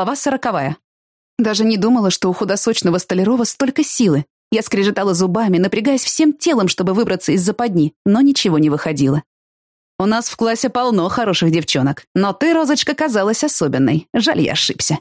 Глава сороковая. Даже не думала, что у худосочного Столярова столько силы. Я скрежетала зубами, напрягаясь всем телом, чтобы выбраться из западни, но ничего не выходило. У нас в классе полно хороших девчонок, но ты, Розочка, казалась особенной. Жаль, я ошибся.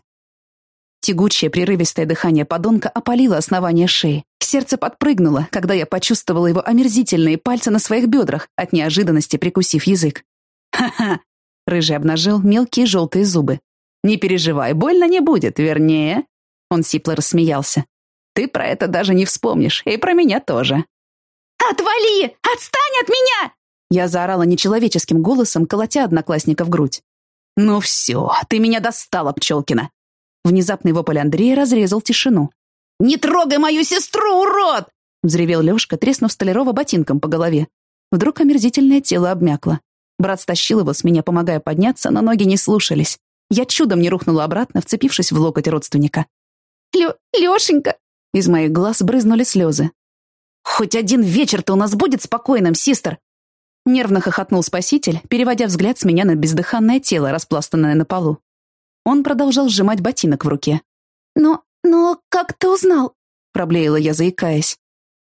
Тягучее, прерывистое дыхание подонка опалило основание шеи. Сердце подпрыгнуло, когда я почувствовала его омерзительные пальцы на своих бедрах, от неожиданности прикусив язык. «Ха-ха!» — рыжий обнажил мелкие желтые зубы. «Не переживай, больно не будет, вернее...» Он сипло рассмеялся. «Ты про это даже не вспомнишь, и про меня тоже». «Отвали! Отстань от меня!» Я заорала нечеловеческим голосом, колотя одноклассника в грудь. «Ну все, ты меня достала, Пчелкина!» Внезапный вопль Андрея разрезал тишину. «Не трогай мою сестру, урод!» взревел Лёшка, треснув Столярова ботинком по голове. Вдруг омерзительное тело обмякло. Брат стащил его с меня, помогая подняться, но ноги не слушались. Я чудом не рухнула обратно, вцепившись в локоть родственника. Лё... Лёшенька!» Из моих глаз брызнули слезы. «Хоть один вечер-то у нас будет спокойным, систер!» Нервно хохотнул спаситель, переводя взгляд с меня на бездыханное тело, распластанное на полу. Он продолжал сжимать ботинок в руке. «Но... но как ты узнал?» Проблеяла я, заикаясь.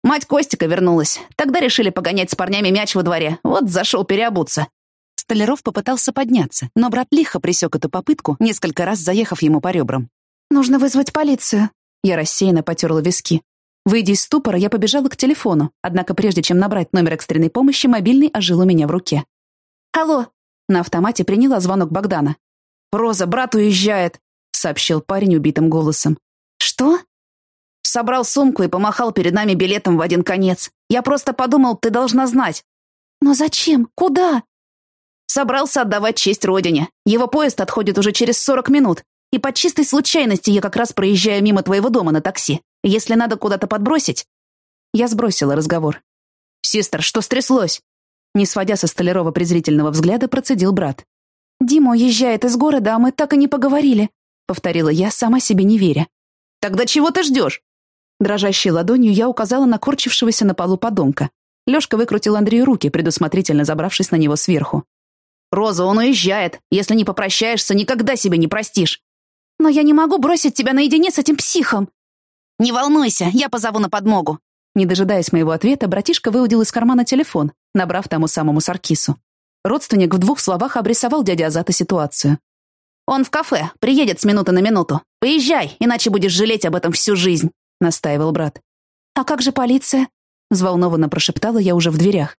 Мать Костика вернулась. Тогда решили погонять с парнями мяч во дворе. Вот зашел переобуться. Столяров попытался подняться, но брат лихо пресек эту попытку, несколько раз заехав ему по ребрам. «Нужно вызвать полицию». Я рассеянно потерла виски. Выйдя из ступора, я побежала к телефону, однако прежде чем набрать номер экстренной помощи, мобильный ожил у меня в руке. «Алло!» На автомате приняла звонок Богдана. «Роза, брат уезжает», — сообщил парень убитым голосом. «Что?» Собрал сумку и помахал перед нами билетом в один конец. Я просто подумал, ты должна знать. «Но зачем? Куда?» Собрался отдавать честь родине. Его поезд отходит уже через сорок минут. И по чистой случайности я как раз проезжаю мимо твоего дома на такси. Если надо куда-то подбросить...» Я сбросила разговор. «Систер, что стряслось?» Не сводя со Столярова презрительного взгляда, процедил брат. «Дима уезжает из города, а мы так и не поговорили», — повторила я, сама себе не веря. «Тогда чего ты ждешь?» Дрожащей ладонью я указала на корчившегося на полу подонка. Лёшка выкрутил Андрею руки, предусмотрительно забравшись на него сверху. «Роза, он уезжает. Если не попрощаешься, никогда себе не простишь». «Но я не могу бросить тебя наедине с этим психом». «Не волнуйся, я позову на подмогу». Не дожидаясь моего ответа, братишка выудил из кармана телефон, набрав тому самому Саркису. Родственник в двух словах обрисовал дядя Азата ситуацию. «Он в кафе, приедет с минуты на минуту. Поезжай, иначе будешь жалеть об этом всю жизнь», — настаивал брат. «А как же полиция?» — взволнованно прошептала я уже в дверях.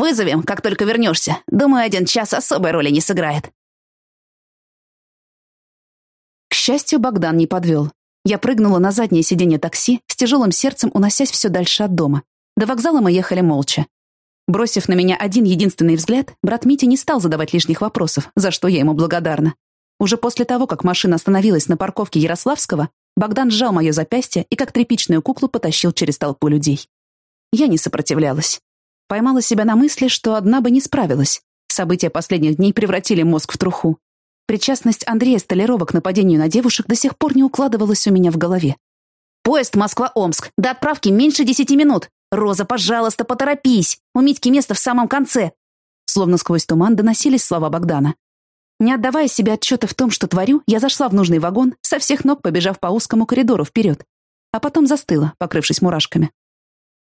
Вызовем, как только вернешься. Думаю, один час особой роли не сыграет». К счастью, Богдан не подвел. Я прыгнула на заднее сиденье такси, с тяжелым сердцем уносясь все дальше от дома. До вокзала мы ехали молча. Бросив на меня один единственный взгляд, брат Мити не стал задавать лишних вопросов, за что я ему благодарна. Уже после того, как машина остановилась на парковке Ярославского, Богдан сжал мое запястье и как тряпичную куклу потащил через толпу людей. Я не сопротивлялась. Поймала себя на мысли, что одна бы не справилась. События последних дней превратили мозг в труху. Причастность Андрея Столярова к нападению на девушек до сих пор не укладывалась у меня в голове. «Поезд Москва-Омск. До отправки меньше десяти минут. Роза, пожалуйста, поторопись. У Митьки место в самом конце». Словно сквозь туман доносились слова Богдана. Не отдавая себе отчета в том, что творю, я зашла в нужный вагон, со всех ног побежав по узкому коридору вперед. А потом застыла, покрывшись мурашками.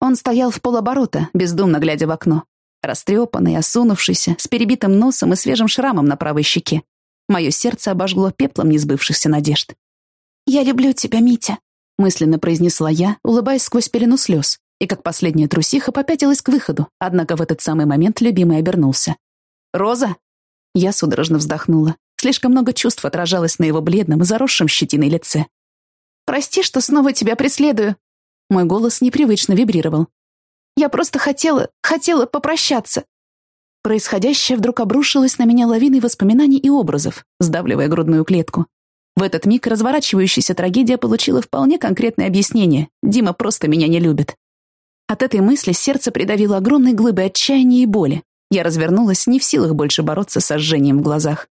Он стоял в полоборота, бездумно глядя в окно. Растрепанный, осунувшийся, с перебитым носом и свежим шрамом на правой щеке. Мое сердце обожгло пеплом несбывшихся надежд. «Я люблю тебя, Митя», — мысленно произнесла я, улыбаясь сквозь пелену слез, и как последняя трусиха попятилась к выходу, однако в этот самый момент любимый обернулся. «Роза?» Я судорожно вздохнула. Слишком много чувств отражалось на его бледном, заросшем щетиной лице. «Прости, что снова тебя преследую», мой голос непривычно вибрировал. «Я просто хотела, хотела попрощаться». Происходящее вдруг обрушилось на меня лавиной воспоминаний и образов, сдавливая грудную клетку. В этот миг разворачивающаяся трагедия получила вполне конкретное объяснение. Дима просто меня не любит. От этой мысли сердце придавило огромной глыбой отчаяния и боли. Я развернулась, не в силах больше бороться с ожжением в глазах.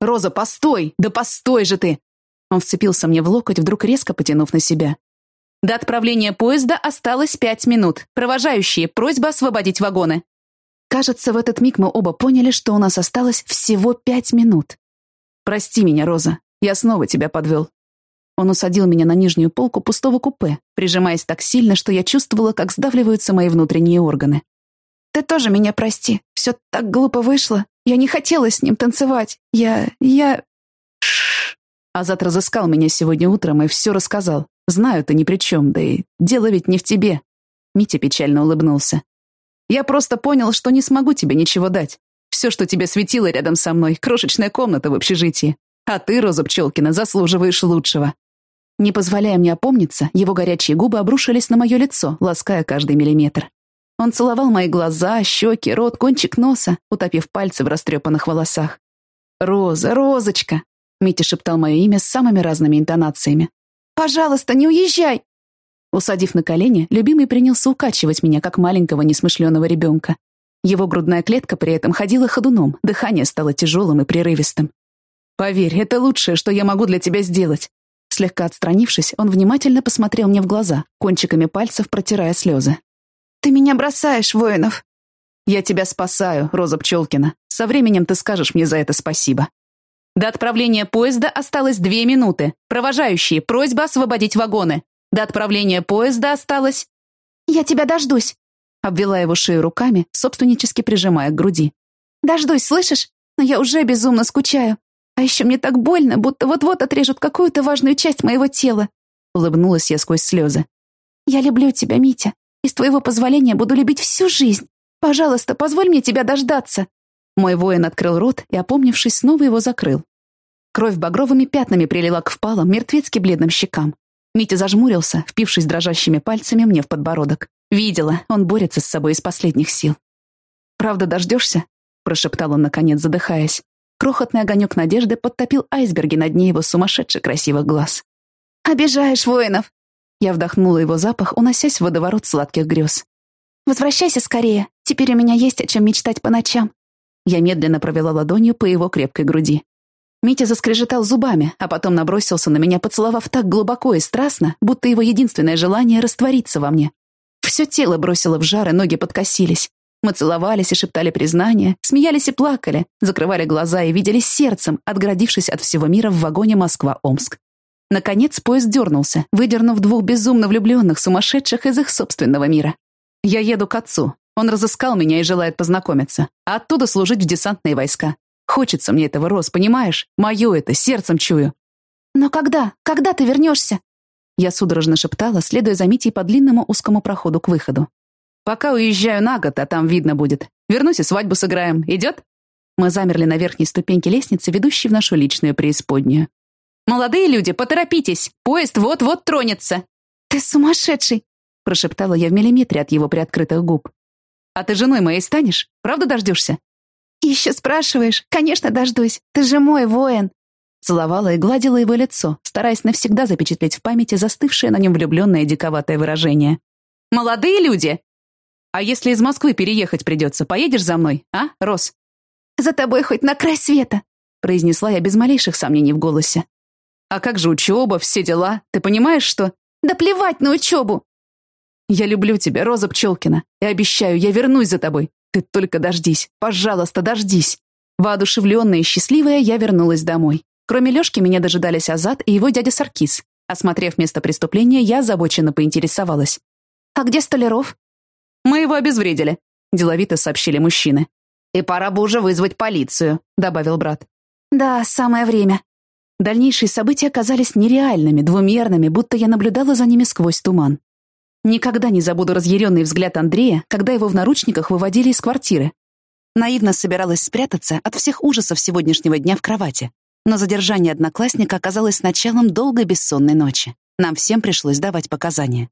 «Роза, постой! Да постой же ты!» Он вцепился мне в локоть, вдруг резко потянув на себя. До отправления поезда осталось пять минут. Провожающие, просьба освободить вагоны. Кажется, в этот миг мы оба поняли, что у нас осталось всего пять минут. «Прости меня, Роза», Я снова тебя подвел. Он усадил меня на нижнюю полку пустого купе, прижимаясь так сильно, что я чувствовала, как сдавливаются мои внутренние органы. «Ты тоже меня прости. Все так глупо вышло. Я не хотела с ним танцевать. Я... я...» Азат разыскал меня сегодня утром и все рассказал. Знаю, ты ни при чем, да и дело ведь не в тебе. Митя печально улыбнулся. Я просто понял, что не смогу тебе ничего дать. Все, что тебе светило рядом со мной, крошечная комната в общежитии. А ты, Роза Пчелкина, заслуживаешь лучшего. Не позволяя мне опомниться, его горячие губы обрушились на мое лицо, лаская каждый миллиметр. Он целовал мои глаза, щеки, рот, кончик носа, утопив пальцы в растрепанных волосах. «Роза, Розочка!» Митя шептал мое имя с самыми разными интонациями. «Пожалуйста, не уезжай!» Усадив на колени, любимый принялся укачивать меня, как маленького несмышленого ребенка. Его грудная клетка при этом ходила ходуном, дыхание стало тяжелым и прерывистым. «Поверь, это лучшее, что я могу для тебя сделать. Слегка отстранившись, он внимательно посмотрел мне в глаза, кончиками пальцев протирая слезы. «Ты меня бросаешь, воинов!» «Я тебя спасаю, Роза Пчелкина. Со временем ты скажешь мне за это спасибо». До отправления поезда осталось две минуты. Провожающие, просьба освободить вагоны. До отправления поезда осталось... «Я тебя дождусь», — обвела его шею руками, собственнически прижимая к груди. «Дождусь, слышишь? Но я уже безумно скучаю. А еще мне так больно, будто вот-вот отрежут какую-то важную часть моего тела. Улыбнулась я сквозь слезы. Я люблю тебя, Митя, и с твоего позволения буду любить всю жизнь. Пожалуйста, позволь мне тебя дождаться. Мой воин открыл рот и, опомнившись, снова его закрыл. Кровь багровыми пятнами прилила к впалым, мертвецки бледным щекам. Митя зажмурился, впившись дрожащими пальцами мне в подбородок. Видела, он борется с собой из последних сил. «Правда дождешься?» — прошептал он, наконец, задыхаясь. Крохотный огонек надежды подтопил айсберги на дне его сумасшедших красивых глаз. «Обижаешь воинов!» Я вдохнула его запах, уносясь в водоворот сладких грез. «Возвращайся скорее. Теперь у меня есть о чем мечтать по ночам». Я медленно провела ладонью по его крепкой груди. Митя заскрежетал зубами, а потом набросился на меня, поцеловав так глубоко и страстно, будто его единственное желание — раствориться во мне. Все тело бросило в жар, и ноги подкосились. Мы целовались и шептали признания, смеялись и плакали, закрывали глаза и видели сердцем, отгородившись от всего мира в вагоне Москва-Омск. Наконец поезд дернулся, выдернув двух безумно влюбленных сумасшедших из их собственного мира. Я еду к отцу. Он разыскал меня и желает познакомиться, а оттуда служить в десантные войска. Хочется мне этого, Рос, понимаешь? Мое это, сердцем чую. Но когда? Когда ты вернешься? Я судорожно шептала, следуя за Митей по длинному узкому проходу к выходу. Пока уезжаю на год, а там видно будет. Вернусь и свадьбу сыграем. Идет?» Мы замерли на верхней ступеньке лестницы, ведущей в нашу личную преисподнюю. «Молодые люди, поторопитесь! Поезд вот-вот тронется!» «Ты сумасшедший!» — прошептала я в миллиметре от его приоткрытых губ. «А ты женой моей станешь? Правда дождешься?» «Еще спрашиваешь? Конечно, дождусь. Ты же мой воин!» Целовала и гладила его лицо, стараясь навсегда запечатлеть в памяти застывшее на нем влюбленное диковатое выражение. «Молодые люди!» А если из Москвы переехать придется, поедешь за мной, а, Рос?» «За тобой хоть на край света», — произнесла я без малейших сомнений в голосе. «А как же учеба, все дела? Ты понимаешь, что...» «Да плевать на учебу!» «Я люблю тебя, Роза Пчелкина, и обещаю, я вернусь за тобой. Ты только дождись, пожалуйста, дождись». Воодушевленная и счастливая, я вернулась домой. Кроме Лёшки меня дожидались Азат и его дядя Саркис. Осмотрев место преступления, я озабоченно поинтересовалась. «А где Столяров?» «Мы его обезвредили», — деловито сообщили мужчины. «И пора бы уже вызвать полицию», — добавил брат. «Да, самое время». Дальнейшие события оказались нереальными, двумерными, будто я наблюдала за ними сквозь туман. Никогда не забуду разъяренный взгляд Андрея, когда его в наручниках выводили из квартиры. Наивно собиралась спрятаться от всех ужасов сегодняшнего дня в кровати. Но задержание одноклассника оказалось началом долгой бессонной ночи. Нам всем пришлось давать показания.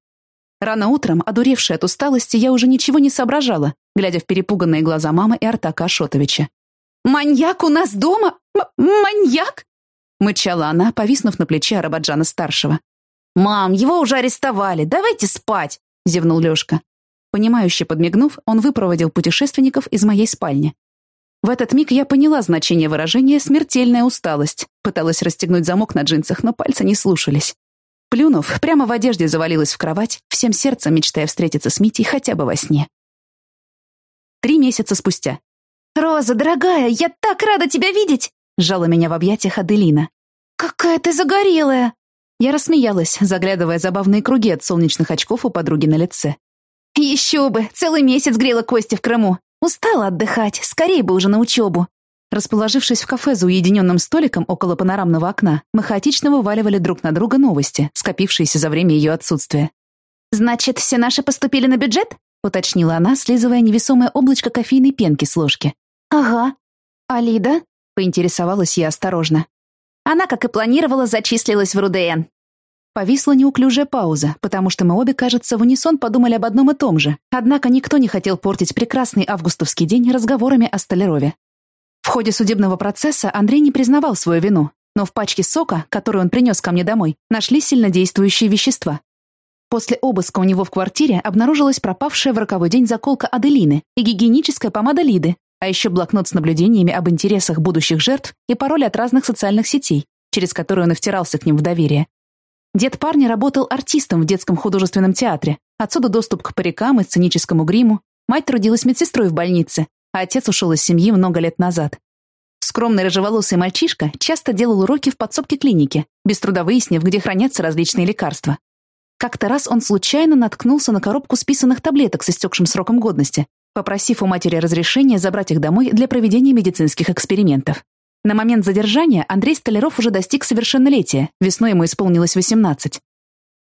Рано утром, одуревшая от усталости, я уже ничего не соображала, глядя в перепуганные глаза мамы и Артака Ашотовича. «Маньяк у нас дома? М маньяк?» мычала она, повиснув на плече Арабаджана-старшего. «Мам, его уже арестовали, давайте спать!» — зевнул Лёшка. Понимающе подмигнув, он выпроводил путешественников из моей спальни. В этот миг я поняла значение выражения «смертельная усталость». Пыталась расстегнуть замок на джинсах, но пальцы не слушались. Плюнув, прямо в одежде завалилась в кровать, всем сердцем мечтая встретиться с Митей хотя бы во сне. Три месяца спустя. «Роза, дорогая, я так рада тебя видеть!» сжала меня в объятиях Аделина. какая ты загорелая!» Я рассмеялась, заглядывая забавные круги от солнечных очков у подруги на лице. «Еще бы! Целый месяц грела кости в Крыму! Устала отдыхать, скорее бы уже на учебу!» Расположившись в кафе за уединенным столиком около панорамного окна, мы хаотично вываливали друг на друга новости, скопившиеся за время ее отсутствия. «Значит, все наши поступили на бюджет?» — уточнила она, слизывая невесомое облачко кофейной пенки с ложки. «Ага. А Лида?» — поинтересовалась я осторожно. Она, как и планировала, зачислилась в РУДН. Повисла неуклюжая пауза, потому что мы обе, кажется, в унисон подумали об одном и том же. Однако никто не хотел портить прекрасный августовский день разговорами о Столярове. В ходе судебного процесса Андрей не признавал свою вину, но в пачке сока, которую он принес ко мне домой, нашли сильнодействующие вещества. После обыска у него в квартире обнаружилась пропавшая в роковой день заколка Аделины и гигиеническая помада Лиды, а еще блокнот с наблюдениями об интересах будущих жертв и пароли от разных социальных сетей, через которые он и втирался к ним в доверие. Дед парня работал артистом в детском художественном театре, отсюда доступ к парикам и сценическому гриму, мать трудилась медсестрой в больнице, а отец ушел из семьи много лет назад. Скромный рыжеволосый мальчишка часто делал уроки в подсобке клиники, без труда выяснив, где хранятся различные лекарства. Как-то раз он случайно наткнулся на коробку списанных таблеток с истекшим сроком годности, попросив у матери разрешения забрать их домой для проведения медицинских экспериментов. На момент задержания Андрей Столяров уже достиг совершеннолетия, весной ему исполнилось 18.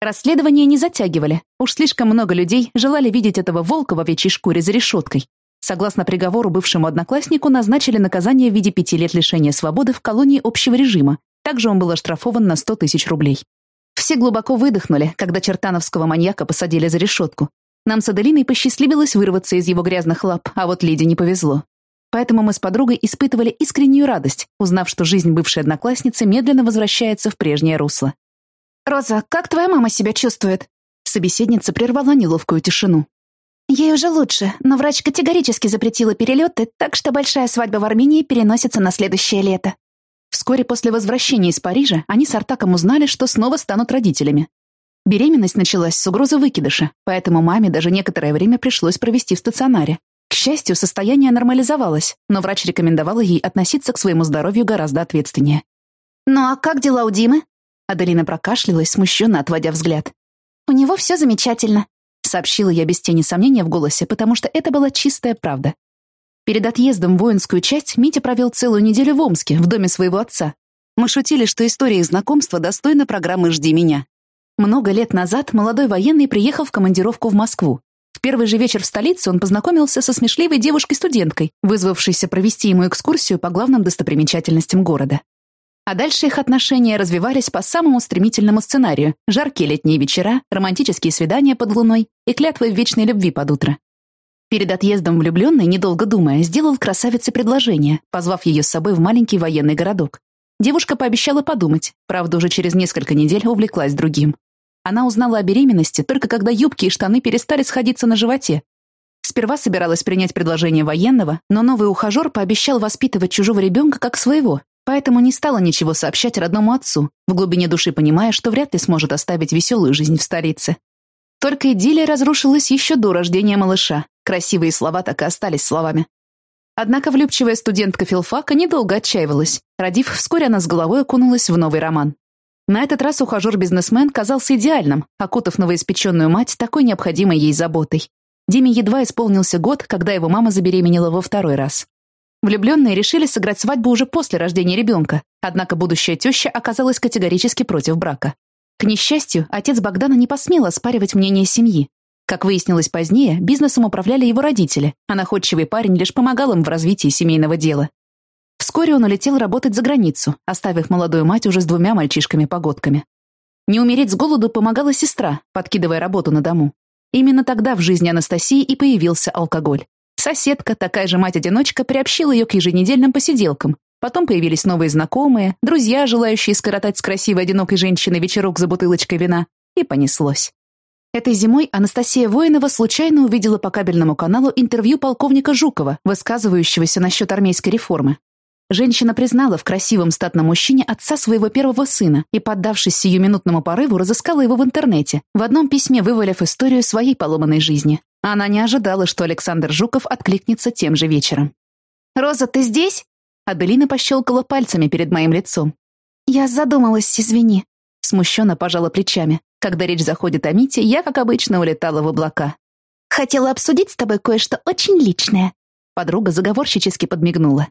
Расследование не затягивали, уж слишком много людей желали видеть этого волка в овечьей шкуре за решеткой. Согласно приговору бывшему однокласснику, назначили наказание в виде пяти лет лишения свободы в колонии общего режима. Также он был оштрафован на 100 тысяч рублей. Все глубоко выдохнули, когда чертановского маньяка посадили за решетку. Нам с Аделиной посчастливилось вырваться из его грязных лап, а вот Лиде не повезло. Поэтому мы с подругой испытывали искреннюю радость, узнав, что жизнь бывшей одноклассницы медленно возвращается в прежнее русло. «Роза, как твоя мама себя чувствует?» Собеседница прервала неловкую тишину. Ей уже лучше, но врач категорически запретила перелеты, так что большая свадьба в Армении переносится на следующее лето. Вскоре после возвращения из Парижа они с Артаком узнали, что снова станут родителями. Беременность началась с угрозы выкидыша, поэтому маме даже некоторое время пришлось провести в стационаре. К счастью, состояние нормализовалось, но врач рекомендовала ей относиться к своему здоровью гораздо ответственнее. «Ну а как дела у Димы?» Аделина прокашлялась, смущенно отводя взгляд. «У него все замечательно», — сообщила я без тени сомнения в голосе, потому что это была чистая правда. Перед отъездом в воинскую часть Митя провел целую неделю в Омске, в доме своего отца. Мы шутили, что история их знакомства достойна программы «Жди меня». Много лет назад молодой военный приехал в командировку в Москву. В первый же вечер в столице он познакомился со смешливой девушкой-студенткой, вызвавшейся провести ему экскурсию по главным достопримечательностям города. А дальше их отношения развивались по самому стремительному сценарию. Жаркие летние вечера, романтические свидания под луной и клятвы вечной любви под утро. Перед отъездом влюбленный, недолго думая, сделал красавице предложение, позвав ее с собой в маленький военный городок. Девушка пообещала подумать, правда, уже через несколько недель увлеклась другим. Она узнала о беременности только когда юбки и штаны перестали сходиться на животе. Сперва собиралась принять предложение военного, но новый ухажер пообещал воспитывать чужого ребенка как своего, поэтому не стала ничего сообщать родному отцу, в глубине души понимая, что вряд ли сможет оставить веселую жизнь в столице. Только идиллия разрушилась еще до рождения малыша. Красивые слова так и остались словами. Однако влюбчивая студентка филфака недолго отчаивалась. Родив, вскоре она с головой окунулась в новый роман. На этот раз ухажер-бизнесмен казался идеальным, окутав новоиспеченную мать такой необходимой ей заботой. Диме едва исполнился год, когда его мама забеременела во второй раз. Влюбленные решили сыграть свадьбу уже после рождения ребенка, однако будущая теща оказалась категорически против брака. К несчастью, отец Богдана не посмел оспаривать мнение семьи. Как выяснилось позднее, бизнесом управляли его родители, а находчивый парень лишь помогал им в развитии семейного дела. Вскоре он улетел работать за границу, оставив молодую мать уже с двумя мальчишками-погодками. Не умереть с голоду помогала сестра, подкидывая работу на дому. Именно тогда в жизни Анастасии и появился алкоголь. Соседка, такая же мать-одиночка, приобщила ее к еженедельным посиделкам. Потом появились новые знакомые, друзья, желающие скоротать с красивой одинокой женщиной вечерок за бутылочкой вина. И понеслось. Этой зимой Анастасия Воинова случайно увидела по кабельному каналу интервью полковника Жукова, высказывающегося насчет армейской реформы. Женщина признала в красивом статном мужчине отца своего первого сына и, поддавшись сиюминутному порыву, разыскала его в интернете, в одном письме вывалив историю своей поломанной жизни. Она не ожидала, что Александр Жуков откликнется тем же вечером. «Роза, ты здесь?» Аделина пощелкала пальцами перед моим лицом. Я задумалась, извини. Смущенно пожала плечами. Когда речь заходит о Мите, я, как обычно, улетала в облака. Хотела обсудить с тобой кое-что очень личное. Подруга заговорщически подмигнула.